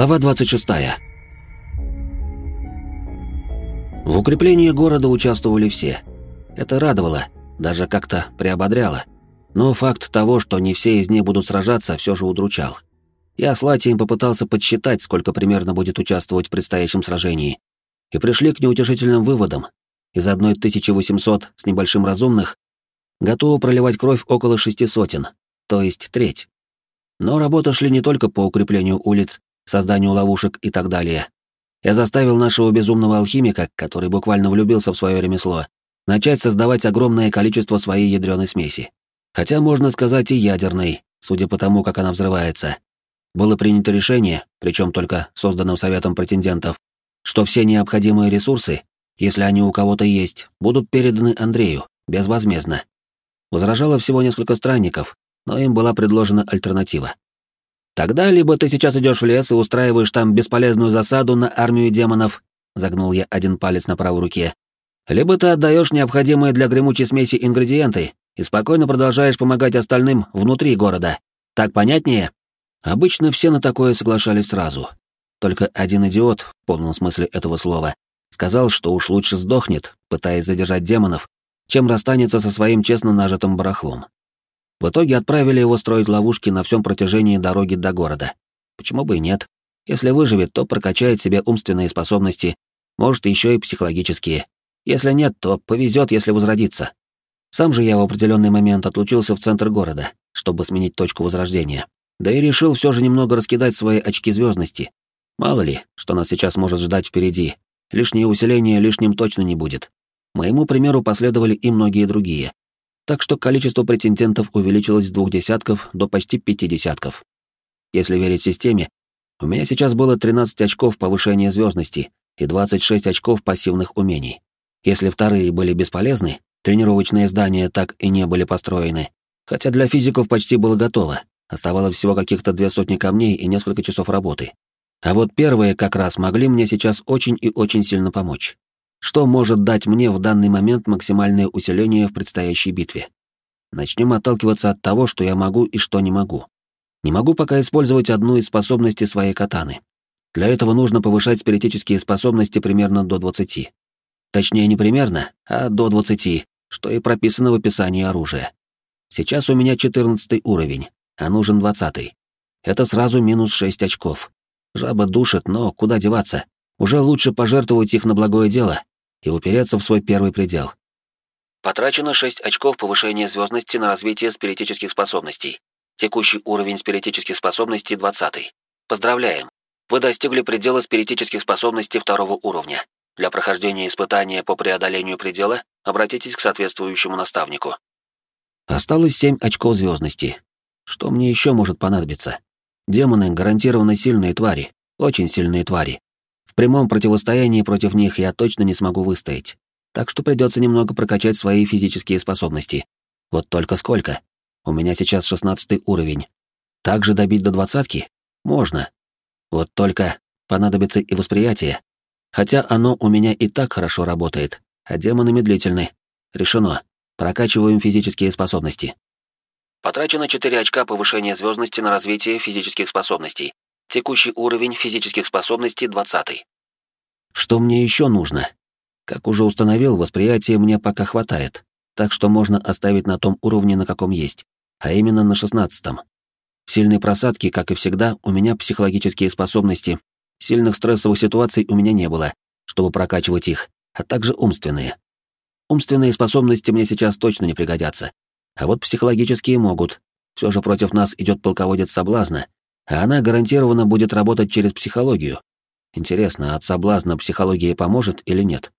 Глава 26. В укреплении города участвовали все. Это радовало, даже как-то приободряло. Но факт того, что не все из них будут сражаться, все же удручал. Я с Латием попытался подсчитать, сколько примерно будет участвовать в предстоящем сражении, и пришли к неутешительным выводам. Из 1800 с небольшим разумных готово проливать кровь около шести сотен, то есть треть. Но работы шли не только по укреплению улиц, созданию ловушек и так далее. Я заставил нашего безумного алхимика, который буквально влюбился в свое ремесло, начать создавать огромное количество своей ядреной смеси. Хотя можно сказать и ядерной, судя по тому, как она взрывается. Было принято решение, причем только созданным советом претендентов, что все необходимые ресурсы, если они у кого-то есть, будут переданы Андрею, безвозмездно. Возражало всего несколько странников, но им была предложена альтернатива. Тогда либо ты сейчас идешь в лес и устраиваешь там бесполезную засаду на армию демонов, загнул я один палец на правой руке, либо ты отдаешь необходимые для гремучей смеси ингредиенты и спокойно продолжаешь помогать остальным внутри города. Так понятнее? Обычно все на такое соглашались сразу. Только один идиот, в полном смысле этого слова, сказал, что уж лучше сдохнет, пытаясь задержать демонов, чем расстанется со своим честно нажитым барахлом. В итоге отправили его строить ловушки на всем протяжении дороги до города. Почему бы и нет? Если выживет, то прокачает себе умственные способности, может, еще и психологические. Если нет, то повезет, если возродится. Сам же я в определенный момент отлучился в центр города, чтобы сменить точку возрождения. Да и решил все же немного раскидать свои очки звездности. Мало ли, что нас сейчас может ждать впереди. Лишнее усиление лишним точно не будет. Моему примеру последовали и многие другие так что количество претендентов увеличилось с двух десятков до почти пяти десятков. Если верить системе, у меня сейчас было 13 очков повышения звездности и 26 очков пассивных умений. Если вторые были бесполезны, тренировочные здания так и не были построены, хотя для физиков почти было готово, оставалось всего каких-то две сотни камней и несколько часов работы. А вот первые как раз могли мне сейчас очень и очень сильно помочь что может дать мне в данный момент максимальное усиление в предстоящей битве. Начнем отталкиваться от того, что я могу и что не могу. Не могу пока использовать одну из способностей своей катаны. Для этого нужно повышать спиритические способности примерно до 20. Точнее, не примерно, а до 20, что и прописано в описании оружия. Сейчас у меня 14 уровень, а нужен 20. Это сразу минус 6 очков. Жаба душит, но куда деваться? Уже лучше пожертвовать их на благое дело, и упереться в свой первый предел. Потрачено 6 очков повышения звездности на развитие спиритических способностей. Текущий уровень спиритических способностей 20. Поздравляем! Вы достигли предела спиритических способностей второго уровня. Для прохождения испытания по преодолению предела обратитесь к соответствующему наставнику. Осталось 7 очков звездности. Что мне еще может понадобиться? Демоны гарантированно сильные твари, очень сильные твари, в прямом противостоянии против них я точно не смогу выстоять, так что придется немного прокачать свои физические способности. Вот только сколько? У меня сейчас шестнадцатый уровень. Также добить до двадцатки? Можно. Вот только понадобится и восприятие. Хотя оно у меня и так хорошо работает, а демоны медлительны. Решено. Прокачиваем физические способности. Потрачено 4 очка повышения звездности на развитие физических способностей. Текущий уровень физических способностей 20. Что мне еще нужно? Как уже установил, восприятие мне пока хватает, так что можно оставить на том уровне, на каком есть, а именно на шестнадцатом. В сильной просадке, как и всегда, у меня психологические способности. Сильных стрессовых ситуаций у меня не было, чтобы прокачивать их, а также умственные. Умственные способности мне сейчас точно не пригодятся. А вот психологические могут. Все же против нас идет полководец соблазна, а она гарантированно будет работать через психологию. Интересно, от соблазна психология поможет или нет?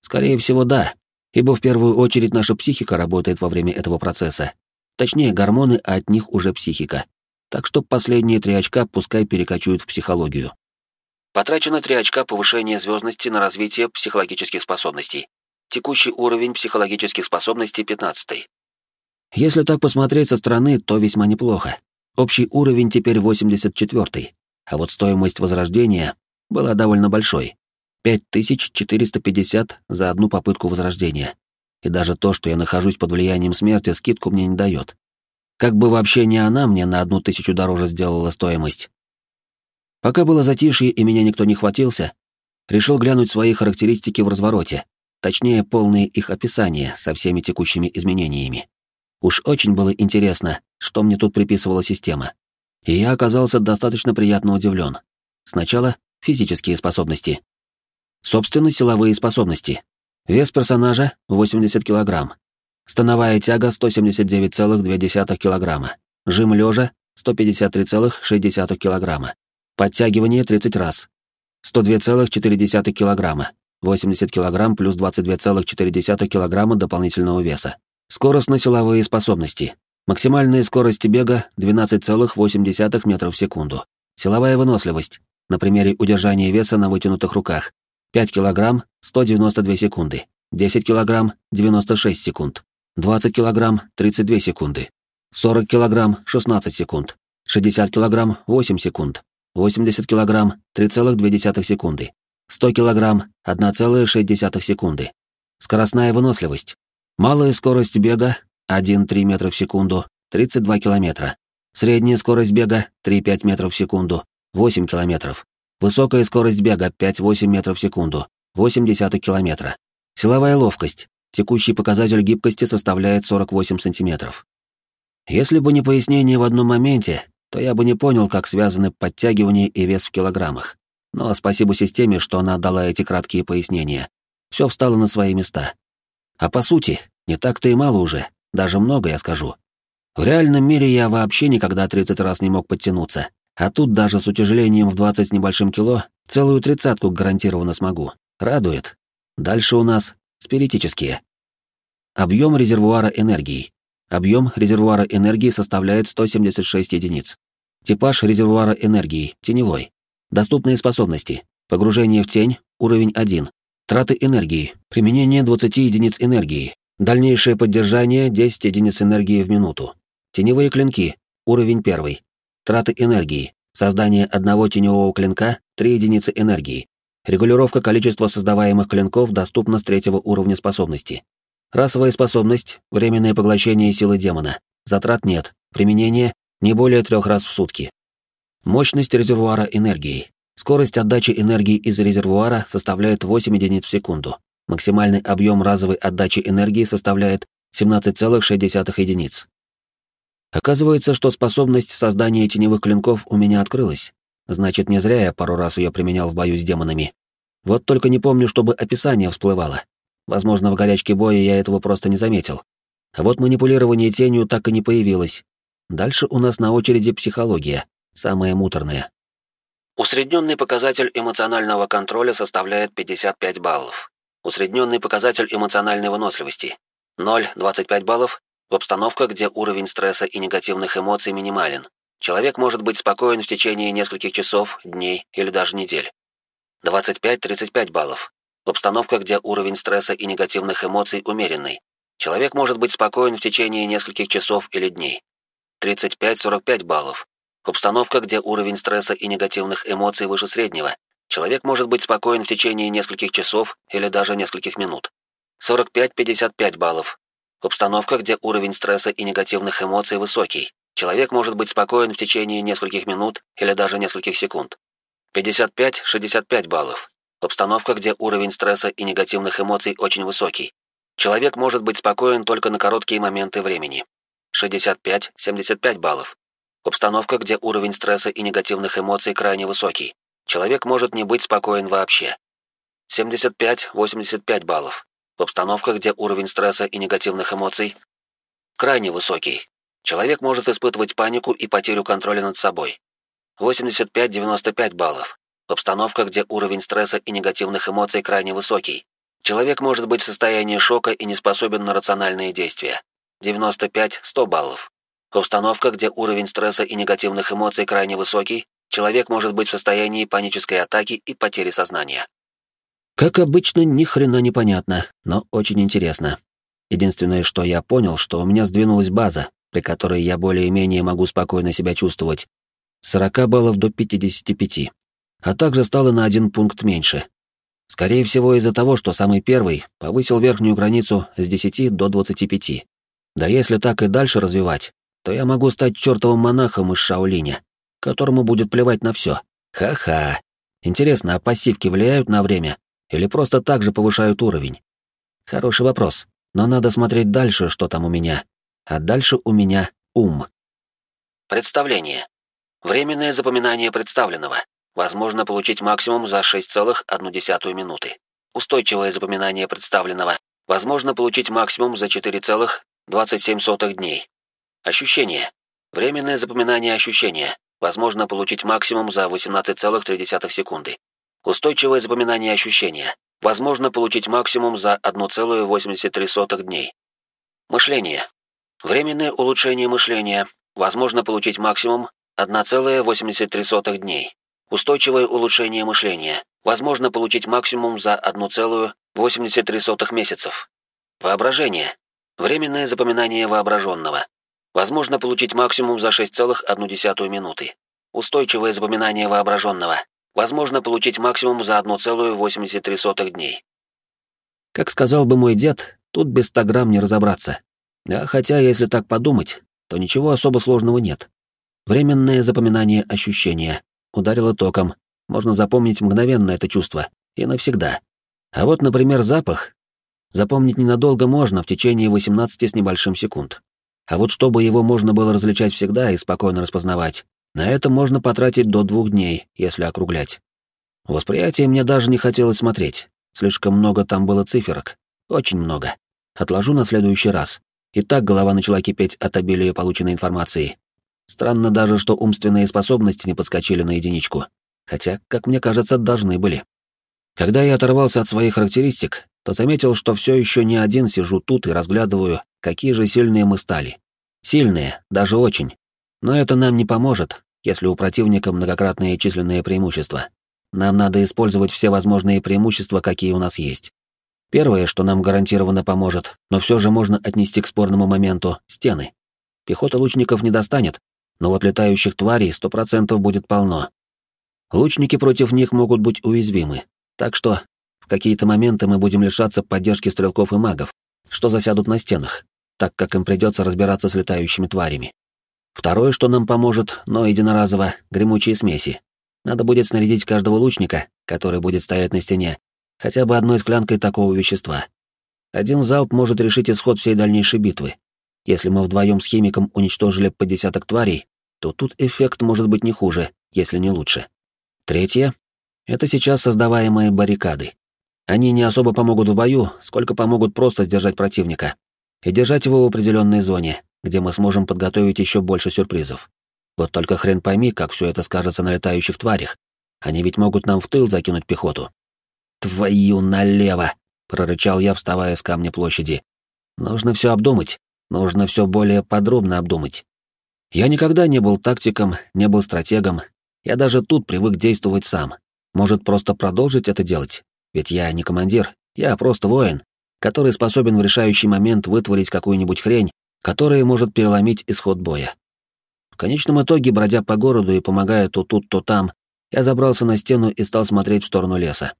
Скорее всего, да, ибо в первую очередь наша психика работает во время этого процесса. Точнее, гормоны, а от них уже психика. Так что последние три очка пускай перекочуют в психологию. Потрачено три очка повышения звездности на развитие психологических способностей. Текущий уровень психологических способностей 15. Если так посмотреть со стороны, то весьма неплохо. Общий уровень теперь 84, а вот стоимость возрождения была довольно большой. 5450 за одну попытку возрождения. И даже то, что я нахожусь под влиянием смерти, скидку мне не дает. Как бы вообще не она мне на одну тысячу дороже сделала стоимость. Пока было затишье и меня никто не хватился, решил глянуть свои характеристики в развороте, точнее, полные их описания со всеми текущими изменениями. Уж очень было интересно, что мне тут приписывала система. И я оказался достаточно приятно удивлен. Сначала физические способности. Собственно, силовые способности. Вес персонажа — 80 кг. Становая тяга — 179,2 кг. Жим лежа — 153,6 кг. Подтягивание 30 раз. 102,4 кг. 80 кг плюс 22,4 кг дополнительного веса. Скоростно-силовые способности. Максимальная скорость бега 12,8 метров в секунду. Силовая выносливость. На примере удержания веса на вытянутых руках. 5 кг 192 секунды. 10 кг 96 секунд. 20 кг 32 секунды. 40 кг 16 секунд. 60 кг 8 секунд. 80 кг 3,2 секунды. 100 кг 1,6 секунды. Скоростная выносливость. Малая скорость бега 1,3 метра в секунду, 32 километра. Средняя скорость бега 3,5 метров в секунду, 8 километров. Высокая скорость бега 5,8 метров в секунду, 0,8 километра. Силовая ловкость. Текущий показатель гибкости составляет 48 сантиметров. Если бы не пояснение в одном моменте, то я бы не понял, как связаны подтягивание и вес в килограммах. Но спасибо системе, что она дала эти краткие пояснения. Все встало на свои места. А по сути, не так-то и мало уже, даже много я скажу. В реальном мире я вообще никогда 30 раз не мог подтянуться, а тут даже с утяжелением в 20 с небольшим кило целую тридцатку гарантированно смогу. Радует. Дальше у нас спиритические. Объем резервуара энергии. Объем резервуара энергии составляет 176 единиц. Типаж резервуара энергии, теневой. Доступные способности. Погружение в тень, уровень 1. Траты энергии. Применение 20 единиц энергии. Дальнейшее поддержание 10 единиц энергии в минуту. Теневые клинки. Уровень 1. Траты энергии. Создание одного теневого клинка 3 единицы энергии. Регулировка количества создаваемых клинков доступна с третьего уровня способности. Расовая способность — временное поглощение силы демона. Затрат нет. Применение — не более трех раз в сутки. Мощность резервуара энергии. Скорость отдачи энергии из резервуара составляет 8 единиц в секунду. Максимальный объем разовой отдачи энергии составляет 17,6 единиц. Оказывается, что способность создания теневых клинков у меня открылась. Значит, не зря я пару раз ее применял в бою с демонами. Вот только не помню, чтобы описание всплывало. Возможно, в горячке боя я этого просто не заметил. А вот манипулирование тенью так и не появилось. Дальше у нас на очереди психология, самая муторная. Усредненный показатель эмоционального контроля составляет 55 баллов. Усредненный показатель эмоциональной выносливости 0,25 баллов в обстановках, где уровень стресса и негативных эмоций минимален. Человек может быть спокоен в течение нескольких часов, дней или даже недель. 25-35 баллов в обстановках, где уровень стресса и негативных эмоций умеренный. Человек может быть спокоен в течение нескольких часов или дней. 35-45 баллов. В обстановках, где уровень стресса и негативных эмоций выше среднего, человек может быть спокоен в течение нескольких часов или даже нескольких минут. 45-55 баллов. В обстановках, где уровень стресса и негативных эмоций высокий, человек может быть спокоен в течение нескольких минут или даже нескольких секунд. 55-65 баллов. Обстановка, где уровень стресса и негативных эмоций очень высокий. Человек может быть спокоен только на короткие моменты времени. 65-75 баллов. Обстановка, где уровень стресса и негативных эмоций крайне высокий. Человек может не быть спокоен вообще. 75-85 баллов. Обстановка, где уровень стресса и негативных эмоций крайне высокий. Человек может испытывать панику и потерю контроля над собой. 85-95 баллов. Обстановка, где уровень стресса и негативных эмоций крайне высокий. Человек может быть в состоянии шока и не способен на рациональные действия. 95-100 баллов. Обстановка, где уровень стресса и негативных эмоций крайне высокий. Человек может быть в состоянии панической атаки и потери сознания. Как обычно, ни хрена не понятно, но очень интересно. Единственное, что я понял, что у меня сдвинулась база, при которой я более-менее могу спокойно себя чувствовать. С 40 баллов до 55 а также стало на один пункт меньше. Скорее всего, из-за того, что самый первый повысил верхнюю границу с 10 до 25. Да если так и дальше развивать, то я могу стать чертовым монахом из Шаолиня, которому будет плевать на все, Ха-ха. Интересно, а пассивки влияют на время или просто так же повышают уровень? Хороший вопрос, но надо смотреть дальше, что там у меня. А дальше у меня ум. Представление. Временное запоминание представленного. Возможно получить максимум за 6,1 минуты. Устойчивое запоминание представленного. Возможно получить максимум за 4,27 дней. Ощущение. Временное запоминание ощущения. Возможно получить максимум за 18,3 секунды. Устойчивое запоминание ощущения. Возможно получить максимум за 1,83 дней. Мышление. Временное улучшение мышления. Возможно получить максимум 1,83 дней. Устойчивое улучшение мышления. Возможно получить максимум за 1,83 месяцев. Воображение. Временное запоминание воображенного. Возможно получить максимум за 6,1 минуты. Устойчивое запоминание воображенного. Возможно получить максимум за 1,83 дней. Как сказал бы мой дед, тут без 100 грамм не разобраться. А хотя, если так подумать, то ничего особо сложного нет. Временное запоминание ощущения. Ударило током. Можно запомнить мгновенно это чувство. И навсегда. А вот, например, запах. Запомнить ненадолго можно, в течение 18 с небольшим секунд. А вот чтобы его можно было различать всегда и спокойно распознавать, на это можно потратить до двух дней, если округлять. Восприятие мне даже не хотелось смотреть. Слишком много там было циферок. Очень много. Отложу на следующий раз. И так голова начала кипеть от обилия полученной информации. Странно даже, что умственные способности не подскочили на единичку. Хотя, как мне кажется, должны были. Когда я оторвался от своих характеристик, то заметил, что все еще не один сижу тут и разглядываю, какие же сильные мы стали. Сильные, даже очень. Но это нам не поможет, если у противника многократные численные преимущества. Нам надо использовать все возможные преимущества, какие у нас есть. Первое, что нам гарантированно поможет, но все же можно отнести к спорному моменту — стены. Пехота лучников не достанет, но вот летающих тварей сто процентов будет полно. Лучники против них могут быть уязвимы, так что в какие-то моменты мы будем лишаться поддержки стрелков и магов, что засядут на стенах, так как им придется разбираться с летающими тварями. Второе, что нам поможет, но единоразово, гремучие смеси. Надо будет снарядить каждого лучника, который будет стоять на стене, хотя бы одной склянкой такого вещества. Один залп может решить исход всей дальнейшей битвы. Если мы вдвоем с химиком уничтожили по десяток тварей, то тут эффект может быть не хуже, если не лучше. Третье — это сейчас создаваемые баррикады. Они не особо помогут в бою, сколько помогут просто сдержать противника. И держать его в определенной зоне, где мы сможем подготовить еще больше сюрпризов. Вот только хрен пойми, как все это скажется на летающих тварях. Они ведь могут нам в тыл закинуть пехоту. «Твою налево!» — прорычал я, вставая с камня площади. «Нужно все обдумать, нужно все более подробно обдумать. Я никогда не был тактиком, не был стратегом, я даже тут привык действовать сам. Может, просто продолжить это делать? Ведь я не командир, я просто воин, который способен в решающий момент вытворить какую-нибудь хрень, которая может переломить исход боя. В конечном итоге, бродя по городу и помогая то тут, то там, я забрался на стену и стал смотреть в сторону леса.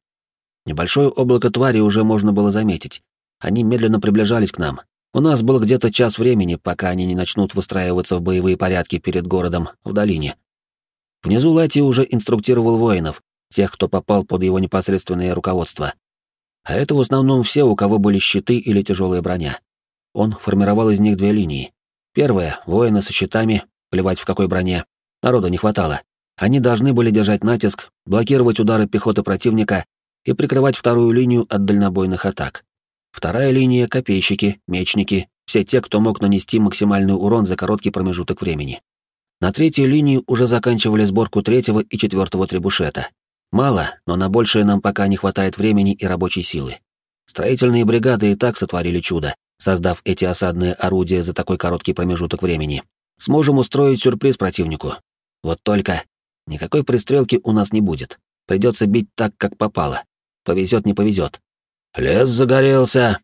Небольшое облако твари уже можно было заметить. Они медленно приближались к нам. У нас был где-то час времени, пока они не начнут выстраиваться в боевые порядки перед городом, в долине. Внизу Лати уже инструктировал воинов, тех, кто попал под его непосредственное руководство. А это в основном все, у кого были щиты или тяжелая броня. Он формировал из них две линии. Первая — воины со щитами, плевать в какой броне. Народа не хватало. Они должны были держать натиск, блокировать удары пехоты противника и прикрывать вторую линию от дальнобойных атак. Вторая линия — копейщики, мечники, все те, кто мог нанести максимальный урон за короткий промежуток времени. На третьей линии уже заканчивали сборку третьего и четвертого требушета. Мало, но на большее нам пока не хватает времени и рабочей силы. Строительные бригады и так сотворили чудо, создав эти осадные орудия за такой короткий промежуток времени. Сможем устроить сюрприз противнику. Вот только никакой пристрелки у нас не будет. Придется бить так, как попало. Повезет, не повезет. Лес загорелся.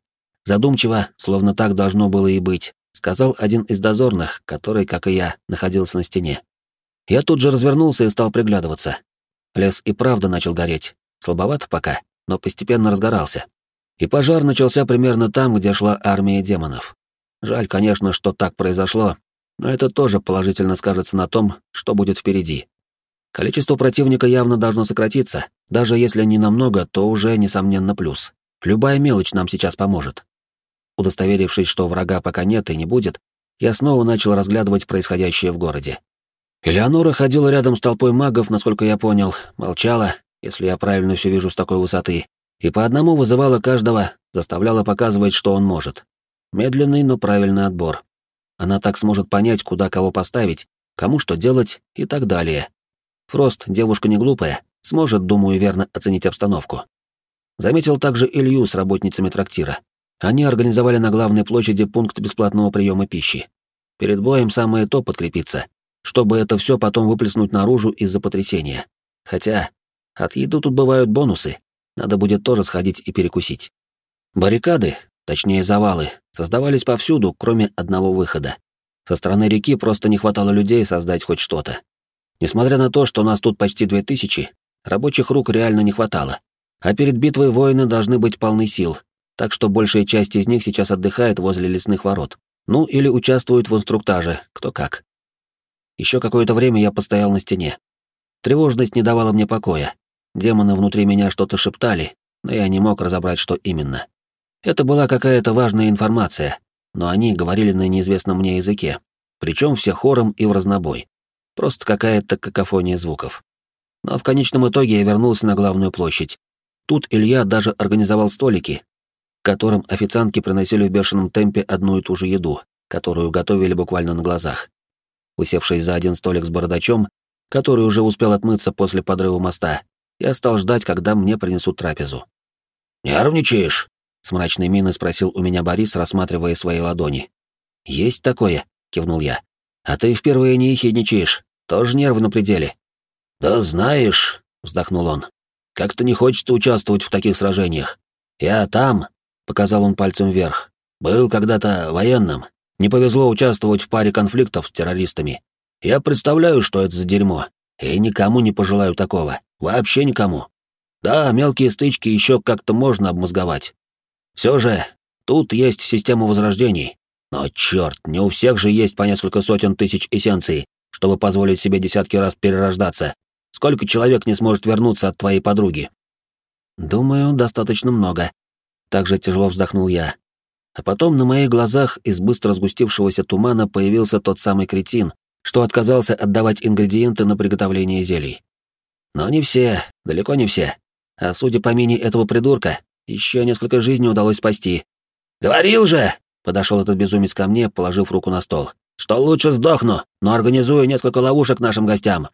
Задумчиво, словно так должно было и быть, сказал один из дозорных, который, как и я, находился на стене. Я тут же развернулся и стал приглядываться. Лес и правда начал гореть. Слабовато пока, но постепенно разгорался. И пожар начался примерно там, где шла армия демонов. Жаль, конечно, что так произошло, но это тоже положительно скажется на том, что будет впереди. Количество противника явно должно сократиться, даже если не намного, то уже, несомненно, плюс. Любая мелочь нам сейчас поможет. Удостоверившись, что врага пока нет и не будет, я снова начал разглядывать происходящее в городе. Элеонора ходила рядом с толпой магов, насколько я понял, молчала, если я правильно все вижу с такой высоты, и по одному вызывала каждого, заставляла показывать, что он может. Медленный, но правильный отбор. Она так сможет понять, куда кого поставить, кому что делать и так далее. Фрост, девушка не глупая, сможет, думаю, верно оценить обстановку. Заметил также Илью с работницами трактира. Они организовали на главной площади пункт бесплатного приема пищи. Перед боем самое то подкрепиться, чтобы это все потом выплеснуть наружу из-за потрясения. Хотя от еды тут бывают бонусы, надо будет тоже сходить и перекусить. Баррикады, точнее завалы, создавались повсюду, кроме одного выхода. Со стороны реки просто не хватало людей создать хоть что-то. Несмотря на то, что нас тут почти две тысячи, рабочих рук реально не хватало. А перед битвой воины должны быть полны сил, так что большая часть из них сейчас отдыхает возле лесных ворот. Ну, или участвует в инструктаже, кто как. Еще какое-то время я постоял на стене. Тревожность не давала мне покоя. Демоны внутри меня что-то шептали, но я не мог разобрать, что именно. Это была какая-то важная информация, но они говорили на неизвестном мне языке, причем все хором и в разнобой. Просто какая-то какофония звуков. Но в конечном итоге я вернулся на главную площадь. Тут Илья даже организовал столики, которым официантки приносили в бешеном темпе одну и ту же еду, которую готовили буквально на глазах. Усевшись за один столик с бородачом, который уже успел отмыться после подрыва моста, я стал ждать, когда мне принесут трапезу. «Нервничаешь?» — с мрачной миной спросил у меня Борис, рассматривая свои ладони. «Есть такое», — кивнул я. «А ты впервые не ехидничаешь. Тоже нервы на пределе. Да знаешь, вздохнул он. Как-то не хочется участвовать в таких сражениях. Я там, показал он пальцем вверх. Был когда-то военным. Не повезло участвовать в паре конфликтов с террористами. Я представляю, что это за дерьмо, и никому не пожелаю такого. Вообще никому. Да, мелкие стычки еще как-то можно обмозговать. Все же, тут есть система возрождений. Но черт, не у всех же есть по несколько сотен тысяч эссенций, чтобы позволить себе десятки раз перерождаться. Сколько человек не сможет вернуться от твоей подруги? Думаю, достаточно много. Также тяжело вздохнул я. А потом на моих глазах из быстро сгустившегося тумана появился тот самый кретин, что отказался отдавать ингредиенты на приготовление зелий. Но не все, далеко не все. А судя по мини этого придурка, еще несколько жизней удалось спасти. «Говорил же!» — подошел этот безумец ко мне, положив руку на стол что лучше сдохну, но организую несколько ловушек нашим гостям».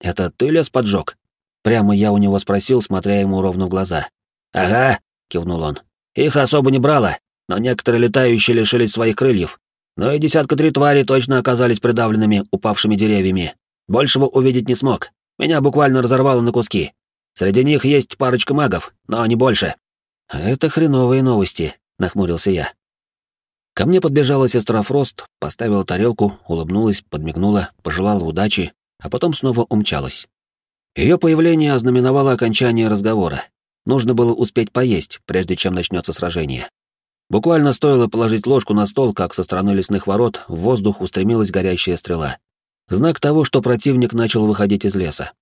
«Это ты лес поджег?» Прямо я у него спросил, смотря ему ровно в глаза. «Ага», — кивнул он. «Их особо не брало, но некоторые летающие лишились своих крыльев. Но и десятка три твари точно оказались придавленными упавшими деревьями. Большего увидеть не смог. Меня буквально разорвало на куски. Среди них есть парочка магов, но не больше». «Это хреновые новости», — нахмурился я. Ко мне подбежала сестра Фрост, поставила тарелку, улыбнулась, подмигнула, пожелала удачи, а потом снова умчалась. Ее появление ознаменовало окончание разговора. Нужно было успеть поесть, прежде чем начнется сражение. Буквально стоило положить ложку на стол, как со стороны лесных ворот в воздух устремилась горящая стрела. Знак того, что противник начал выходить из леса.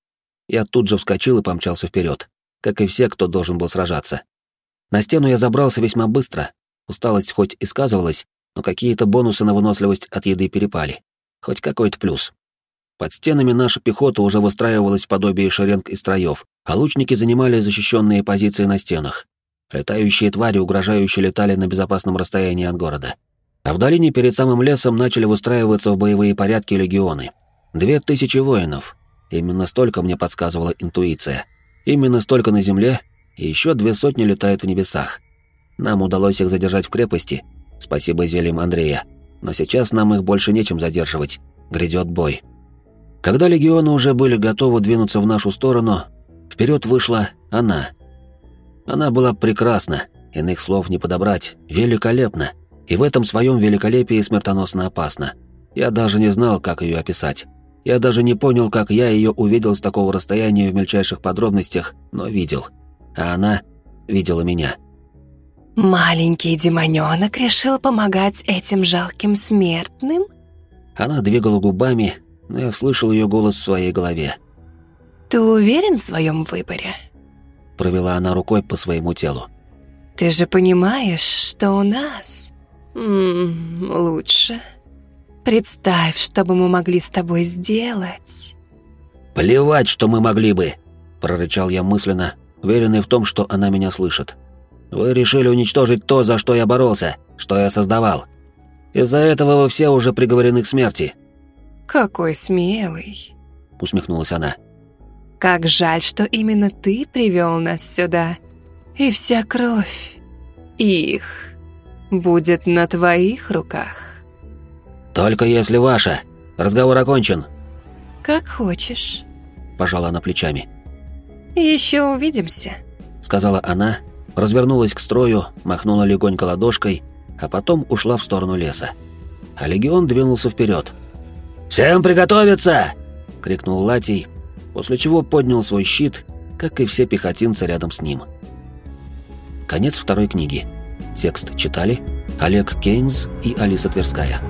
Я тут же вскочил и помчался вперед, как и все, кто должен был сражаться. На стену я забрался весьма быстро, Усталость хоть и сказывалась, но какие-то бонусы на выносливость от еды перепали. Хоть какой-то плюс. Под стенами наша пехота уже выстраивалась в подобие шеренг и строев, а лучники занимали защищенные позиции на стенах. Летающие твари угрожающе летали на безопасном расстоянии от города. А в долине перед самым лесом начали выстраиваться в боевые порядки легионы. Две тысячи воинов. Именно столько мне подсказывала интуиция. Именно столько на земле, и еще две сотни летают в небесах. Нам удалось их задержать в крепости, спасибо зельям Андрея, но сейчас нам их больше нечем задерживать, грядет бой. Когда легионы уже были готовы двинуться в нашу сторону, вперед вышла она. Она была прекрасна, иных слов не подобрать, великолепна, и в этом своем великолепии смертоносно опасна. Я даже не знал, как ее описать. Я даже не понял, как я ее увидел с такого расстояния в мельчайших подробностях, но видел. А она видела меня. Маленький демоненок решил помогать этим жалким смертным? Она двигала губами, но я слышал ее голос в своей голове. Ты уверен в своем выборе? Провела она рукой по своему телу. Ты же понимаешь, что у нас м -м, лучше. Представь, что бы мы могли с тобой сделать. Плевать, что мы могли бы, прорычал я мысленно, уверенный в том, что она меня слышит. Вы решили уничтожить то, за что я боролся, что я создавал. Из-за этого вы все уже приговорены к смерти. Какой смелый, усмехнулась она. Как жаль, что именно ты привел нас сюда. И вся кровь их будет на твоих руках. Только если ваша. Разговор окончен. Как хочешь. Пожала она плечами. Еще увидимся, сказала она, развернулась к строю, махнула легонько ладошкой, а потом ушла в сторону леса. А легион двинулся вперед. «Всем приготовиться!» — крикнул Латий, после чего поднял свой щит, как и все пехотинцы рядом с ним. Конец второй книги. Текст читали Олег Кейнс и Алиса Тверская.